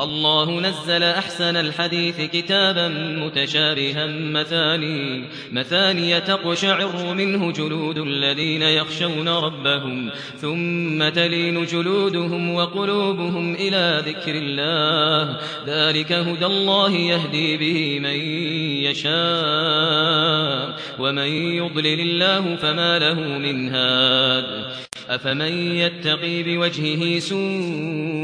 الله نزل أحسن الحديث كتابا متشابها مثاني مثاني تقشعر منه جلود الذين يخشون ربهم ثم تلين جلودهم وقلوبهم إلى ذكر الله ذلك هدى الله يهدي به من يشاء ومن يضلل الله فما له من هاد أفمن يتقي بوجهه سوء